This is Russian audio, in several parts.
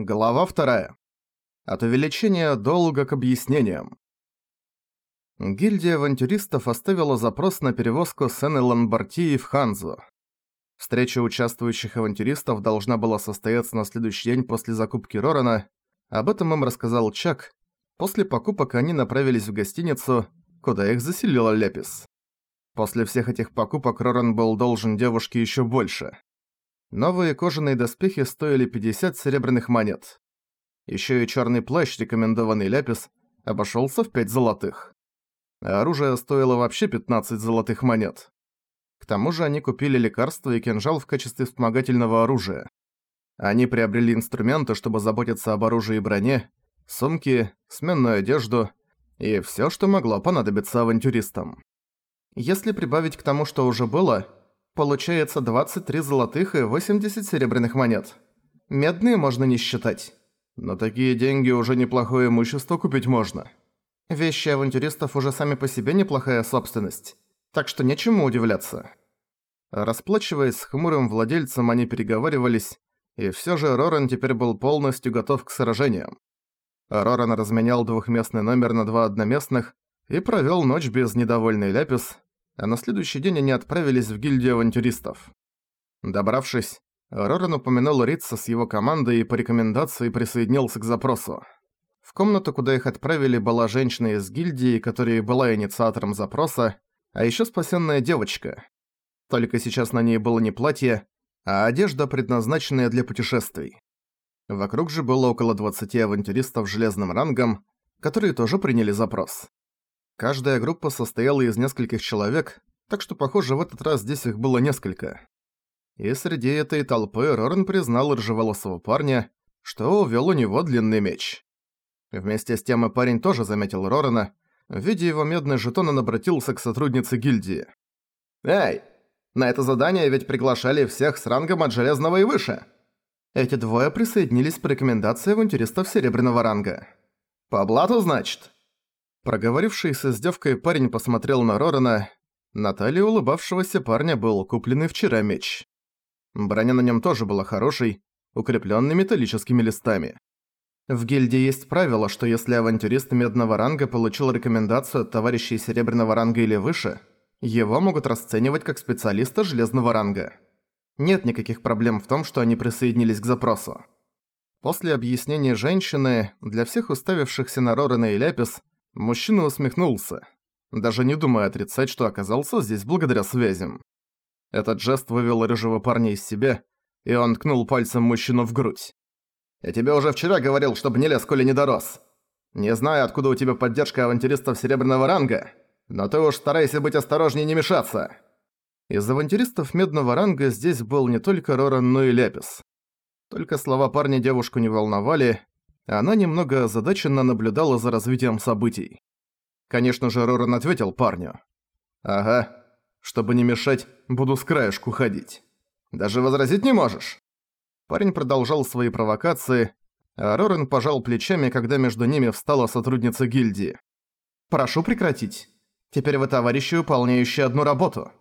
Глава вторая. От увеличения долга к объяснениям. Гильдия авантюристов оставила запрос на перевозку Сены Ланбартии в Ханзу. Встреча участвующих авантюристов должна была состояться на следующий день после закупки Рорана. Об этом им рассказал Чак. После покупок они направились в гостиницу, куда их заселила Лепис. После всех этих покупок Роран был должен девушке еще больше. Новые кожаные доспехи стоили 50 серебряных монет. Еще и черный плащ, рекомендованный Ляпис, обошелся в 5 золотых. А оружие стоило вообще 15 золотых монет. К тому же они купили лекарства и кинжал в качестве вспомогательного оружия. Они приобрели инструменты, чтобы заботиться об оружии и броне, сумки, сменную одежду и все, что могло понадобиться авантюристам. Если прибавить к тому, что уже было, Получается 23 золотых и 80 серебряных монет. Медные можно не считать. Но такие деньги уже неплохое имущество купить можно. Вещи авантюристов уже сами по себе неплохая собственность. Так что нечему удивляться. Расплачиваясь с хмурым владельцем, они переговаривались, и всё же Роран теперь был полностью готов к сражениям. Роран разменял двухместный номер на два одноместных и провёл ночь без недовольной Ляпис, а на следующий день они отправились в гильдию авантюристов. Добравшись, Роран упомянул Ритца с его командой и по рекомендации присоединился к запросу. В комнату, куда их отправили, была женщина из гильдии, которая была инициатором запроса, а ещё спасенная девочка. Только сейчас на ней было не платье, а одежда, предназначенная для путешествий. Вокруг же было около 20 авантюристов железным рангом, которые тоже приняли запрос. Каждая группа состояла из нескольких человек, так что, похоже, в этот раз здесь их было несколько. И среди этой толпы Рорен признал рыжеволосого парня, что увёл у него длинный меч. Вместе с тем и парень тоже заметил Рорена. Видя его медный жетон, он обратился к сотруднице гильдии. «Эй, на это задание ведь приглашали всех с рангом от железного и выше!» Эти двое присоединились по рекомендации авантюристов серебряного ранга. «По блату, значит?» Проговоривший с издевкой парень посмотрел на Рорана. На улыбавшегося парня был купленный вчера меч. Броня на нем тоже была хорошей, укреплённой металлическими листами. В гильдии есть правило, что если авантюрист медного ранга получил рекомендацию от товарищей серебряного ранга или выше, его могут расценивать как специалиста железного ранга. Нет никаких проблем в том, что они присоединились к запросу. После объяснения женщины, для всех уставившихся на Рорана и Ляпис, Мужчина усмехнулся, даже не думая отрицать, что оказался здесь благодаря связям. Этот жест вывел рыжего парня из себя, и он ткнул пальцем мужчину в грудь. «Я тебе уже вчера говорил, чтобы не лез, коли не дорос. Не знаю, откуда у тебя поддержка авантюристов серебряного ранга, но ты уж старайся быть осторожнее и не мешаться». Из авантюристов медного ранга здесь был не только Роран, но и Лепис. Только слова парня девушку не волновали, она немного озадаченно наблюдала за развитием событий. Конечно же, Роран ответил парню. «Ага. Чтобы не мешать, буду с краешку ходить. Даже возразить не можешь?» Парень продолжал свои провокации, а Рорен пожал плечами, когда между ними встала сотрудница гильдии. «Прошу прекратить. Теперь вы товарищи, выполняющие одну работу».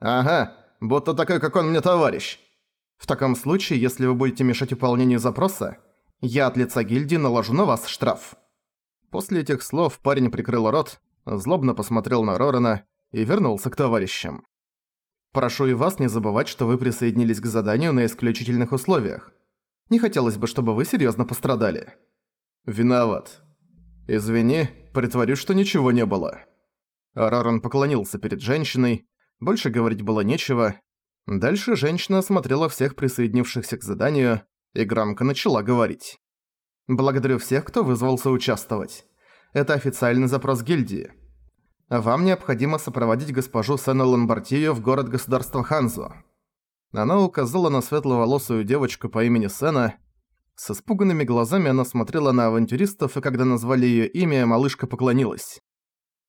«Ага, будто такой, как он мне товарищ». «В таком случае, если вы будете мешать выполнению запроса, я от лица гильдии наложу на вас штраф». После этих слов парень прикрыл рот, злобно посмотрел на Рорана и вернулся к товарищам. «Прошу и вас не забывать, что вы присоединились к заданию на исключительных условиях. Не хотелось бы, чтобы вы серьёзно пострадали». «Виноват. Извини, притворюсь, что ничего не было». Роран поклонился перед женщиной, больше говорить было нечего. Дальше женщина осмотрела всех присоединившихся к заданию, и громко начала говорить. «Благодарю всех, кто вызвался участвовать. Это официальный запрос гильдии. Вам необходимо сопроводить госпожу Сену Ламбартию в город-государство Ханзу». Она указала на светловолосую девочку по имени Сена. С испуганными глазами она смотрела на авантюристов, и когда назвали её имя, малышка поклонилась.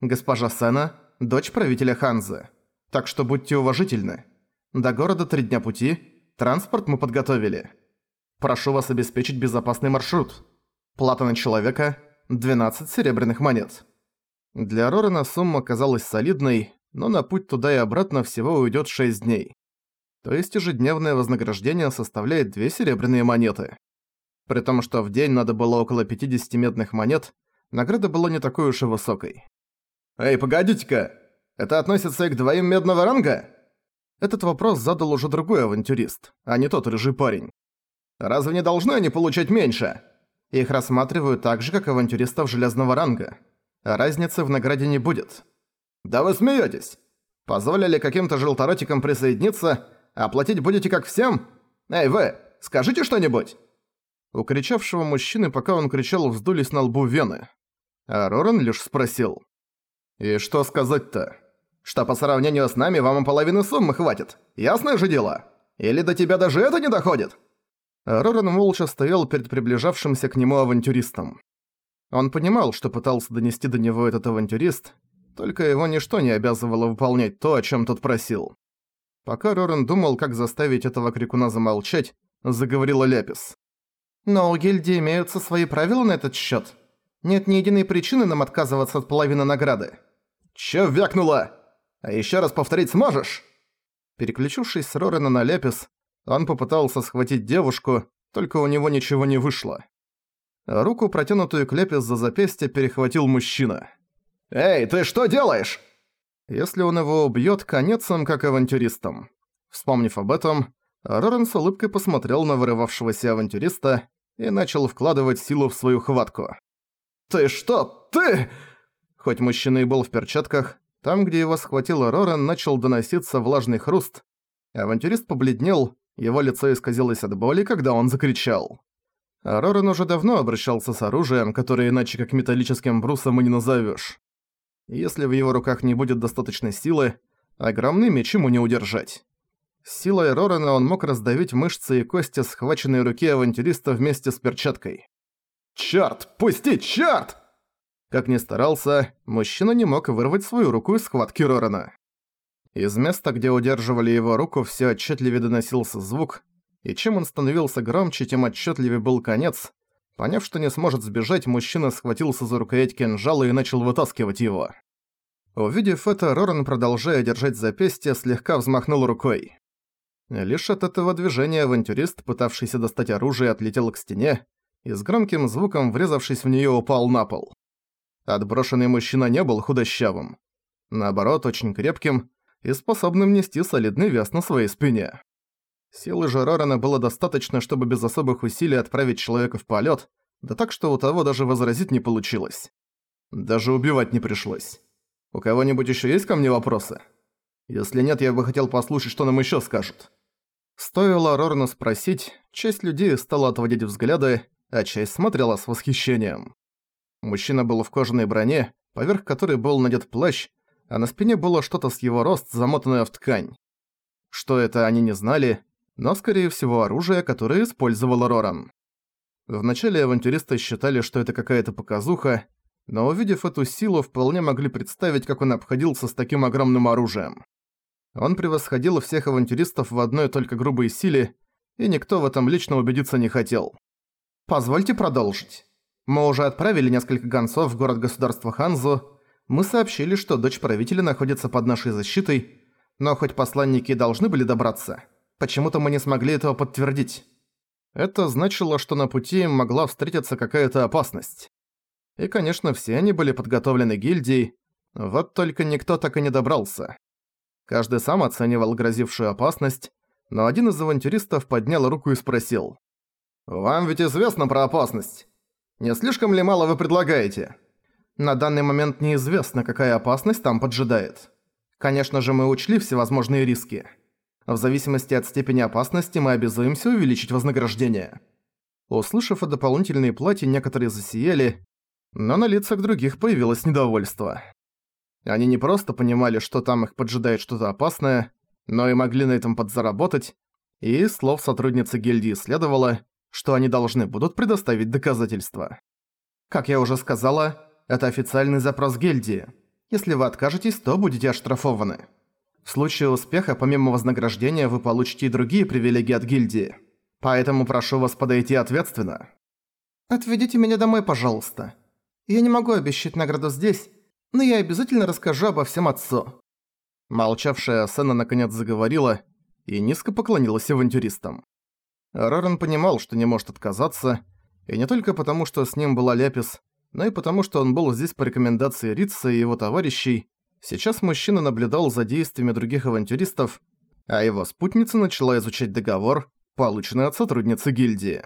«Госпожа Сена – дочь правителя Ханзы. Так что будьте уважительны. До города три дня пути, транспорт мы подготовили». Прошу вас обеспечить безопасный маршрут. Плата на человека – 12 серебряных монет. Для Рорена сумма казалась солидной, но на путь туда и обратно всего уйдет 6 дней. То есть ежедневное вознаграждение составляет 2 серебряные монеты. При том, что в день надо было около 50 медных монет, награда была не такой уж и высокой. «Эй, погодите-ка! Это относится и к двоим медного ранга?» Этот вопрос задал уже другой авантюрист, а не тот рыжий парень. «Разве не должны они получать меньше?» Их рассматривают так же, как авантюристов железного ранга. Разницы в награде не будет. «Да вы смеетесь! Позволили каким-то желторотикам присоединиться, а платить будете как всем? Эй, вы, скажите что-нибудь!» У кричавшего мужчины, пока он кричал, вздулись на лбу вены. А Роран лишь спросил. «И что сказать-то? Что по сравнению с нами вам и половины суммы хватит? Ясное же дело? Или до тебя даже это не доходит?» Роран молча стоял перед приближавшимся к нему авантюристом. Он понимал, что пытался донести до него этот авантюрист, только его ничто не обязывало выполнять то, о чем тот просил. Пока Роран думал, как заставить этого крикуна замолчать, заговорила Ляпис. «Но у гильдии имеются свои правила на этот счет. Нет ни единой причины нам отказываться от половины награды». «Чё вякнула? А еще раз повторить сможешь?» Переключившись с Рорена на Ляпис, он попытался схватить девушку, только у него ничего не вышло. Руку, протянутую к Лепис за запястье, перехватил мужчина. «Эй, ты что делаешь?» Если он его убьёт, конец им как авантюристам. Вспомнив об этом, Рорен с улыбкой посмотрел на вырывавшегося авантюриста и начал вкладывать силу в свою хватку. «Ты что? Ты...» Хоть мужчина и был в перчатках, там, где его схватил Рорен, начал доноситься влажный хруст. Авантюрист побледнел, его лицо исказилось от боли, когда он закричал. А уже давно обращался с оружием, которое иначе как металлическим брусом и не назовешь. Если в его руках не будет достаточной силы, огромный меч ему не удержать. силой Рорена он мог раздавить мышцы и кости схваченной руки авантюриста вместе с перчаткой. «Чёрт! Пусти, чёрт!» Как ни старался, мужчина не мог вырвать свою руку из схватки Рорена. Из места, где удерживали его руку, все отчетливее доносился звук, и чем он становился громче, тем отчетливее был конец. Поняв, что не сможет сбежать, мужчина схватился за рукоять кинжала и начал вытаскивать его. Увидев это, Роран, продолжая держать запястье, слегка взмахнул рукой. Лишь от этого движения авантюрист, пытавшийся достать оружие, отлетел к стене и с громким звуком, врезавшись в неё, упал на пол. Отброшенный мужчина не был худощавым. Наоборот, очень крепким, и способным нести солидный вес на своей спине. Силы же Рорана было достаточно, чтобы без особых усилий отправить человека в полет, да так, что у того даже возразить не получилось. Даже убивать не пришлось. У кого-нибудь еще есть ко мне вопросы? Если нет, я бы хотел послушать, что нам еще скажут. Стоило Рорану спросить, часть людей стала отводить взгляды, а часть смотрела с восхищением. Мужчина был в кожаной броне, поверх которой был надет плащ, а на спине было что-то с его рост, замотанное в ткань. Что это, они не знали, но, скорее всего, оружие, которое использовал Роран. Вначале авантюристы считали, что это какая-то показуха, но увидев эту силу, вполне могли представить, как он обходился с таким огромным оружием. Он превосходил всех авантюристов в одной только грубой силе, и никто в этом лично убедиться не хотел. «Позвольте продолжить. Мы уже отправили несколько гонцов в город-государство Ханзу, мы сообщили, что дочь правителя находится под нашей защитой, но хоть посланники должны были добраться, почему-то мы не смогли этого подтвердить. Это значило, что на пути им могла встретиться какая-то опасность. И, конечно, все они были подготовлены гильдией, вот только никто так и не добрался. Каждый сам оценивал грозившую опасность, но один из авантюристов поднял руку и спросил. «Вам ведь известно про опасность. Не слишком ли мало вы предлагаете?» На данный момент неизвестно, какая опасность там поджидает. Конечно же, мы учли всевозможные риски. В зависимости от степени опасности мы обязуемся увеличить вознаграждение. Услышав о дополнительной плате, некоторые засияли, но на лицах других появилось недовольство. Они не просто понимали, что там их поджидает что-то опасное, но и могли на этом подзаработать, и слов сотрудницы гильдии следовало, что они должны будут предоставить доказательства. Как я уже сказала, это официальный запрос гильдии. Если вы откажетесь, то будете оштрафованы. В случае успеха, помимо вознаграждения, вы получите и другие привилегии от гильдии. Поэтому прошу вас подойти ответственно. Отведите меня домой, пожалуйста. Я не могу обещать награду здесь, но я обязательно расскажу обо всем отцу». Молчавшая Сена наконец заговорила и низко поклонилась авантюристам. Рорен понимал, что не может отказаться, И не только потому, что с ним была Ляпис, но и потому, что он был здесь по рекомендации Рица и его товарищей. Сейчас мужчина наблюдал за действиями других авантюристов, а его спутница начала изучать договор, полученный от сотрудницы гильдии.